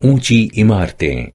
Uchi y Marte.